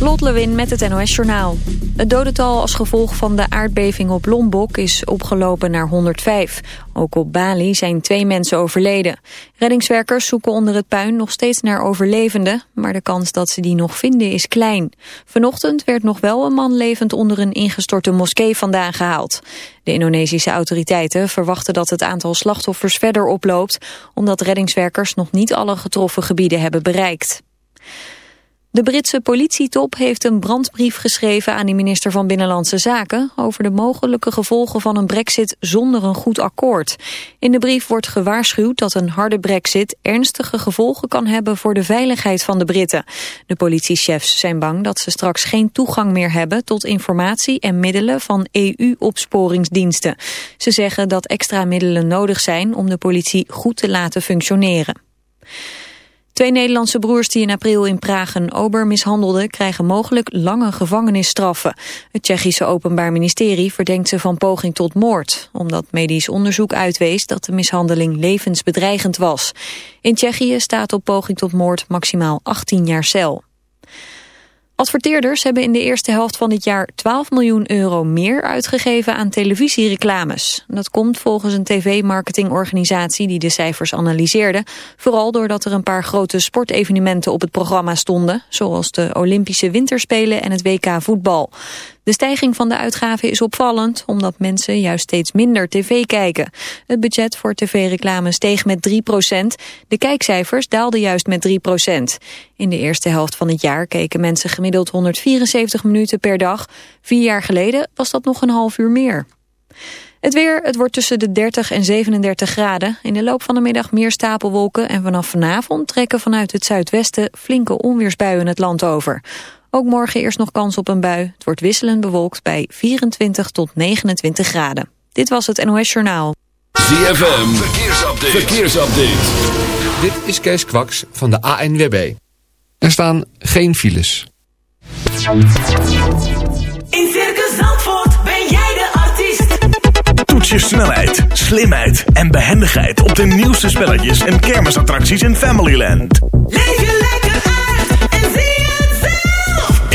Lot Lewin met het NOS Journaal. Het dodental als gevolg van de aardbeving op Lombok is opgelopen naar 105. Ook op Bali zijn twee mensen overleden. Reddingswerkers zoeken onder het puin nog steeds naar overlevenden... maar de kans dat ze die nog vinden is klein. Vanochtend werd nog wel een man levend onder een ingestorte moskee vandaan gehaald. De Indonesische autoriteiten verwachten dat het aantal slachtoffers verder oploopt... omdat reddingswerkers nog niet alle getroffen gebieden hebben bereikt. De Britse politietop heeft een brandbrief geschreven aan de minister van Binnenlandse Zaken over de mogelijke gevolgen van een brexit zonder een goed akkoord. In de brief wordt gewaarschuwd dat een harde brexit ernstige gevolgen kan hebben voor de veiligheid van de Britten. De politiechefs zijn bang dat ze straks geen toegang meer hebben tot informatie en middelen van EU-opsporingsdiensten. Ze zeggen dat extra middelen nodig zijn om de politie goed te laten functioneren. Twee Nederlandse broers die in april in Praag een ober mishandelden... krijgen mogelijk lange gevangenisstraffen. Het Tsjechische Openbaar Ministerie verdenkt ze van poging tot moord... omdat medisch onderzoek uitwees dat de mishandeling levensbedreigend was. In Tsjechië staat op poging tot moord maximaal 18 jaar cel. Adverteerders hebben in de eerste helft van dit jaar 12 miljoen euro meer uitgegeven aan televisiereclames. Dat komt volgens een tv-marketingorganisatie die de cijfers analyseerde, vooral doordat er een paar grote sportevenementen op het programma stonden, zoals de Olympische Winterspelen en het WK voetbal. De stijging van de uitgaven is opvallend, omdat mensen juist steeds minder tv kijken. Het budget voor tv-reclame steeg met 3% De kijkcijfers daalden juist met 3% In de eerste helft van het jaar keken mensen gemiddeld 174 minuten per dag. Vier jaar geleden was dat nog een half uur meer. Het weer, het wordt tussen de 30 en 37 graden. In de loop van de middag meer stapelwolken en vanaf vanavond trekken vanuit het zuidwesten flinke onweersbuien het land over. Ook morgen eerst nog kans op een bui. Het wordt wisselend bewolkt bij 24 tot 29 graden. Dit was het NOS Journaal. ZFM, verkeersupdate. verkeersupdate. Dit is Kees Kwaks van de ANWB. Er staan geen files. In Circus Zandvoort ben jij de artiest. Toets je snelheid, slimheid en behendigheid op de nieuwste spelletjes en kermisattracties in Familyland. Leef je lekker uit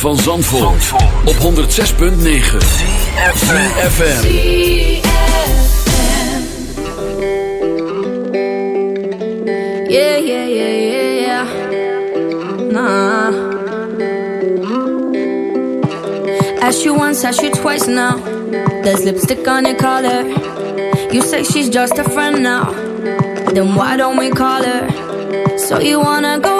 van Zandvoort, Zandvoort. op 106.9 CFFM Yeah, yeah, yeah, yeah, yeah. Nah. Ask you once, ask you twice now. There's lipstick on your collar. You say she's just a friend now. Then why don't we call her? So you wanna go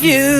Of you.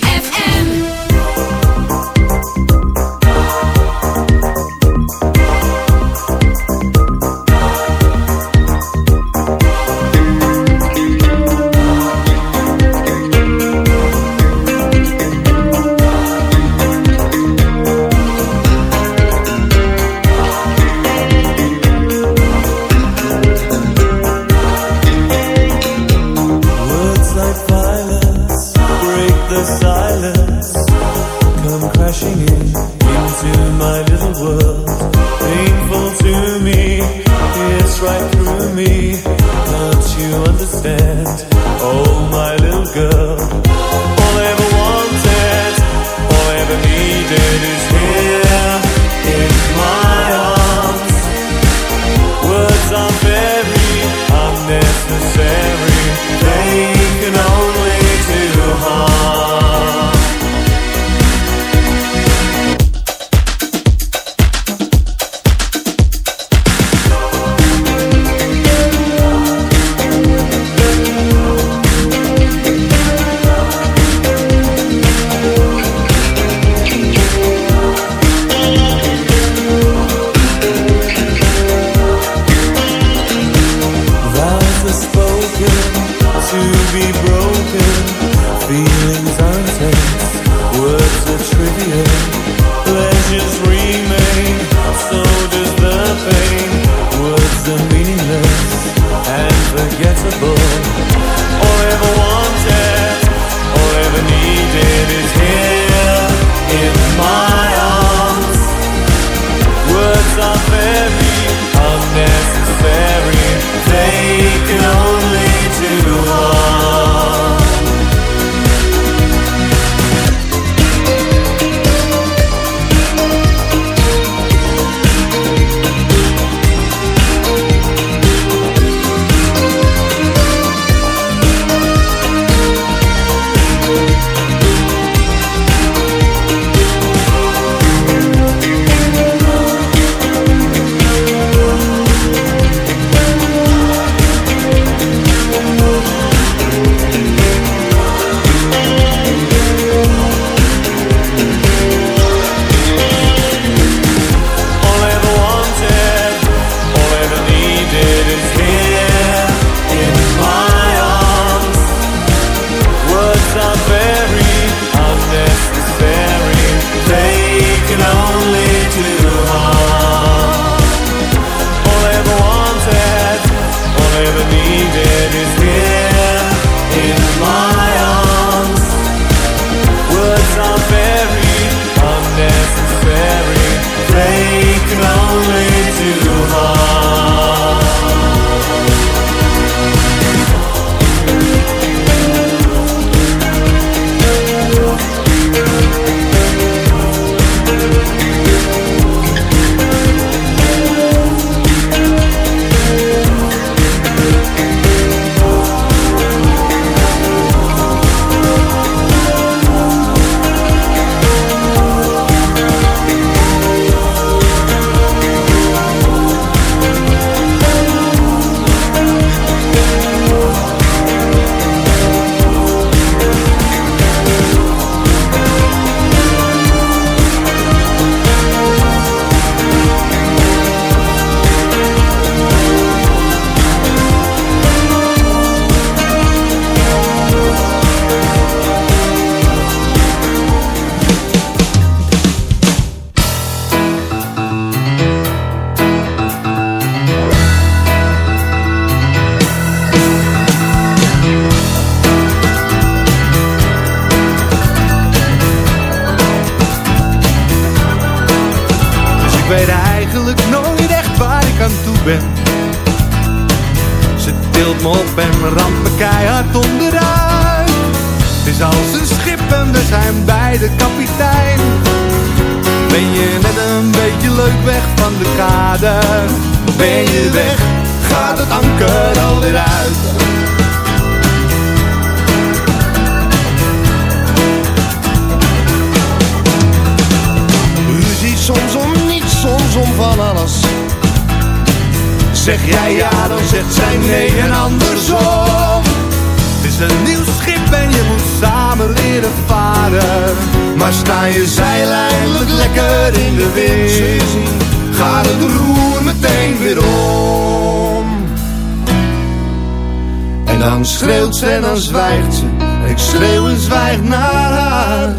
Dan schreeuwt ze en dan zwijgt ze. Ik schreeuw en zwijg naar haar.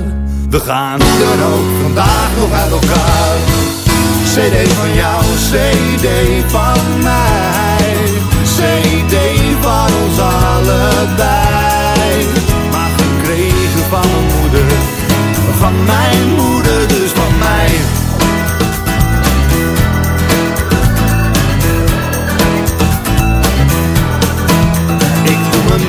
We gaan dan ook vandaag nog uit elkaar. CD van jou, CD van mij. CD van ons allebei. Maar gekregen van mijn moeder. Van mijn moeder,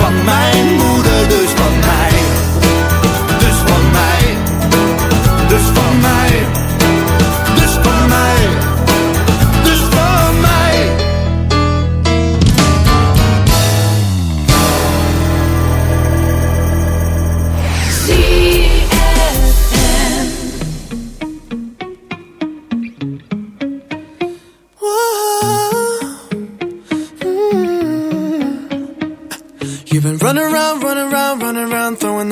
Van mijn moeder, dus van mij. Dus van mij. Dus van mij.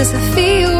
Does it feel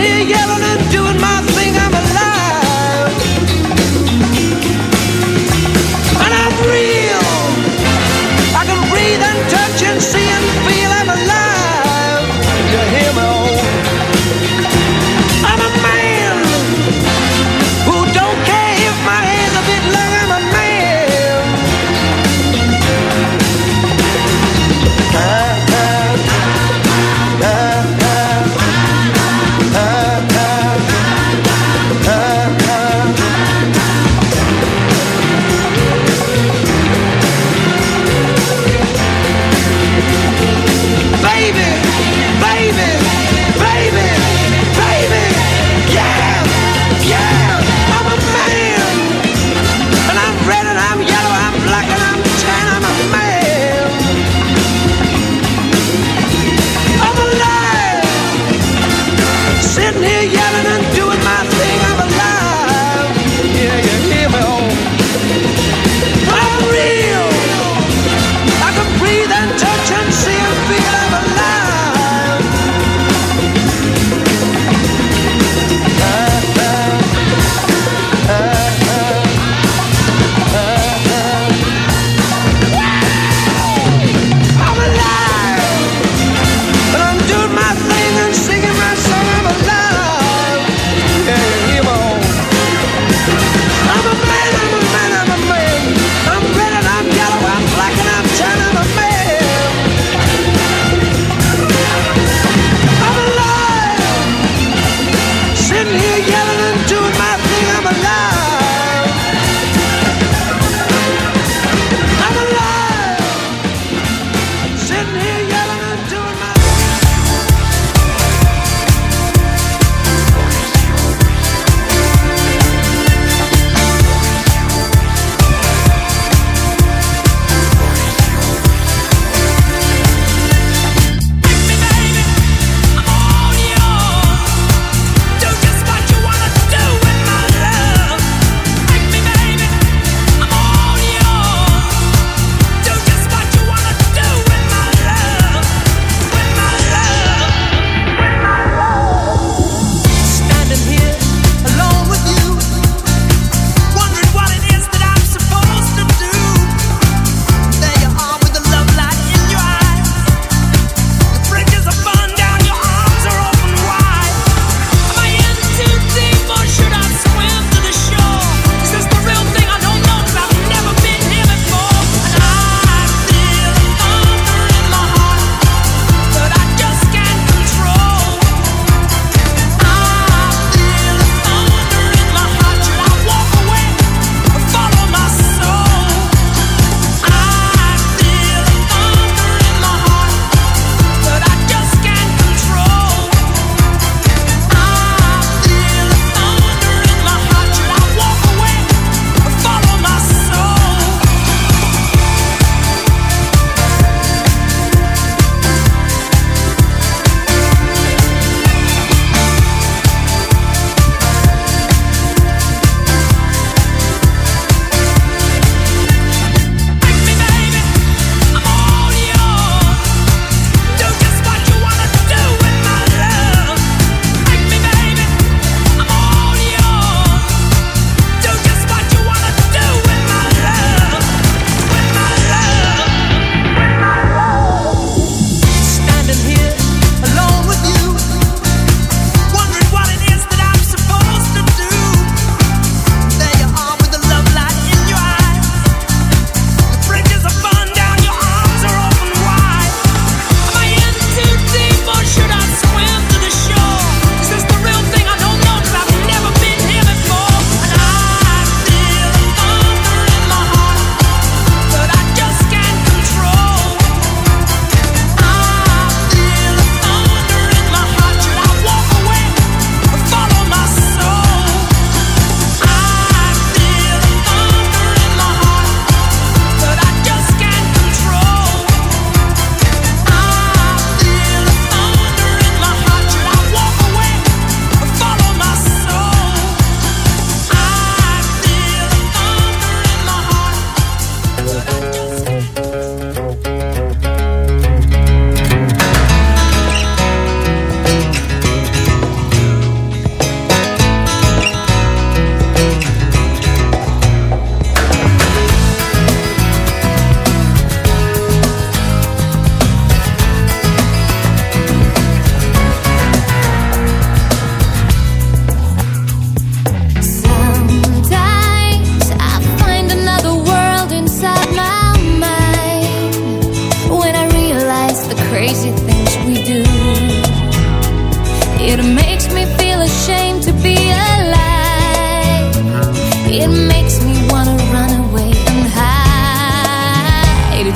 Yeah.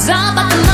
It's all about the money.